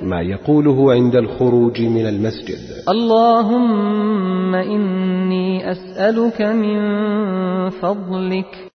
ما يقوله عند الخروج من المسجد. اللهم إني أسألك من فضلك.